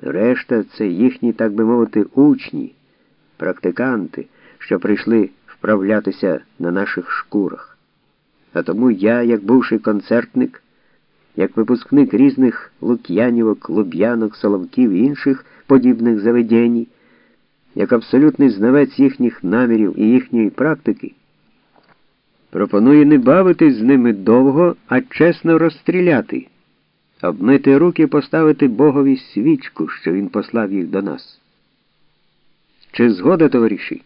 Решта це їхні, так би мовити, учні, практиканти, що прийшли вправлятися на наших шкурах. А тому я, як бувший концертник, як випускник різних лук'янівок, луб'янок, соловків і інших подібних заведень, як абсолютний знавець їхніх намірів і їхньої практики, пропоную не бавитись з ними довго, а чесно розстріляти, обмити руки і поставити Богові свічку, що він послав їх до нас. Чи згода, товариші?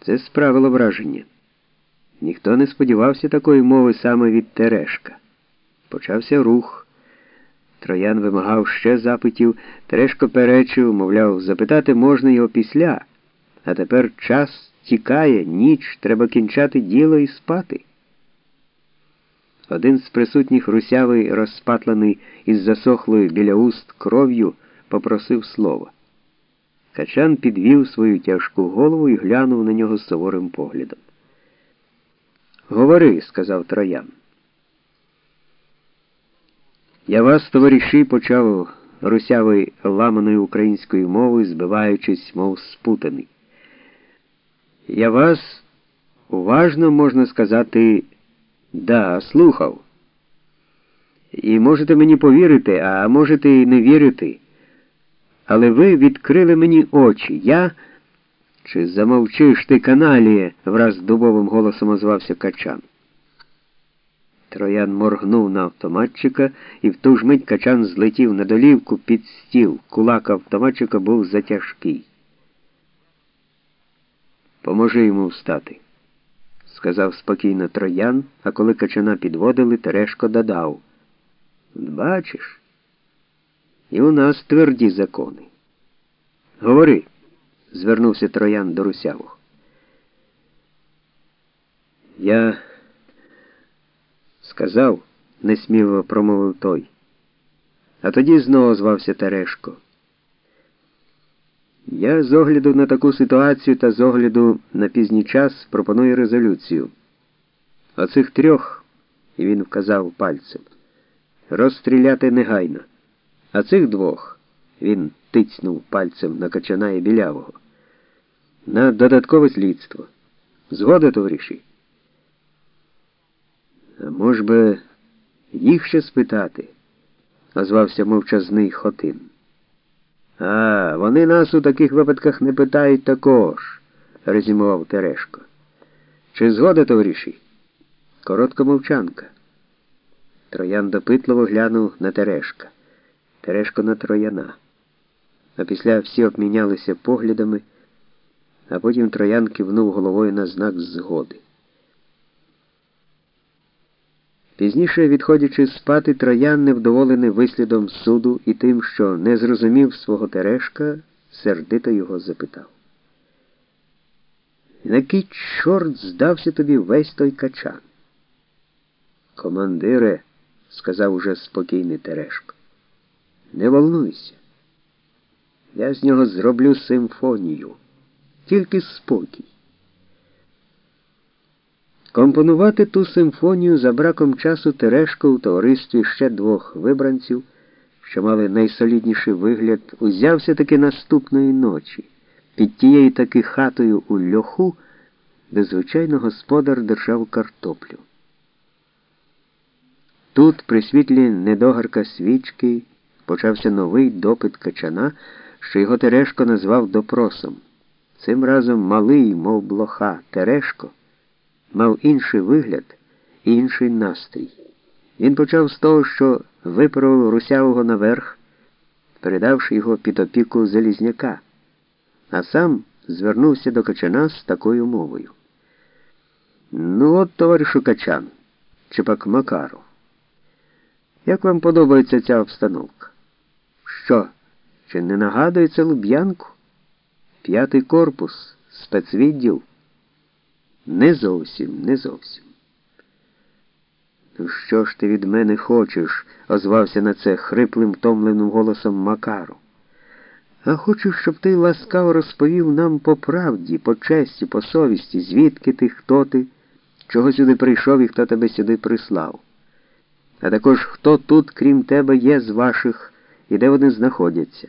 Це справило враження. Ніхто не сподівався такої мови саме від Терешка. Почався рух. Троян вимагав ще запитів, Терешко перечив, мовляв, запитати можна його після, а тепер час тікає, ніч, треба кінчати діло і спати. Один з присутніх русявий, розпатлений із засохлою біля уст кров'ю, попросив слова. Качан підвів свою тяжку голову і глянув на нього суворим поглядом. Говори, сказав троян. Я вас, товариші, почав русявий ламаною українською мовою, збиваючись, мов спутаний. Я вас уважно, можна сказати, да, слухав. І можете мені повірити, а можете і не вірити. Але ви відкрили мені очі. Я. Чи замовчиш ти каналіє? враз дубовим голосом озвався Качан. Троян моргнув на автоматчика, і в ту ж мить Качан злетів на долівку під стіл. Кулак автоматчика був затяжкий. Поможи йому встати, сказав спокійно троян, а коли качана підводили, Терешко додав. Бачиш, і у нас тверді закони. Говори звернувся троян до русявого. Я сказав, несміливо промовив той. А тоді знову звався Терешко. Я з огляду на таку ситуацію та з огляду на пізній час пропоную резолюцію. Оцих трьох, і він вказав пальцем, розстріляти негайно. А цих двох він тицнув пальцем на качана і білявого на додаткове слідство. Згода, товариші? А мож би їх ще спитати, озвався мовчазний Хотин. А, вони нас у таких випадках не питають також, резюмував Терешко. Чи згода, товариші? Коротка мовчанка. Троян допитливо глянув на Терешка. Терешко на трояна. А після всі обмінялися поглядами а потім троян кивнув головою на знак згоди. Пізніше, відходячи спати, троян, невдоволений вислідом суду і тим, що не зрозумів свого Терешка, сердито його запитав. На чорт здався тобі весь той качан? Командире, сказав уже спокійний Терешко, не волнуйся. Я з нього зроблю симфонію тільки спокій. Компонувати ту симфонію за браком часу Терешко у товаристві ще двох вибранців, що мали найсолідніший вигляд, узявся таки наступної ночі під тією таки хатою у льоху, де звичайно господар держав картоплю. Тут, при світлі недогарка свічки, почався новий допит качана, що його Терешко назвав допросом. Цим разом малий, мов блоха, Терешко, мав інший вигляд і інший настрій. Він почав з того, що виправив русявого наверх, передавши його під опіку Залізняка, а сам звернувся до Качана з такою мовою. Ну от, товаришу Качан, чи пак Макаров, як вам подобається ця обстановка? Що, чи не нагадується Луб'янку? П'ятий корпус, спецвідділ? Не зовсім, не зовсім. Ну, що ж ти від мене хочеш? озвався на це хриплим, втомленим голосом Макару. А хочу, щоб ти ласкаво розповів нам по правді, по честі, по совісті, звідки ти, хто ти, чого сюди прийшов і хто тебе сюди прислав. а також хто тут, крім тебе, є з ваших і де вони знаходяться.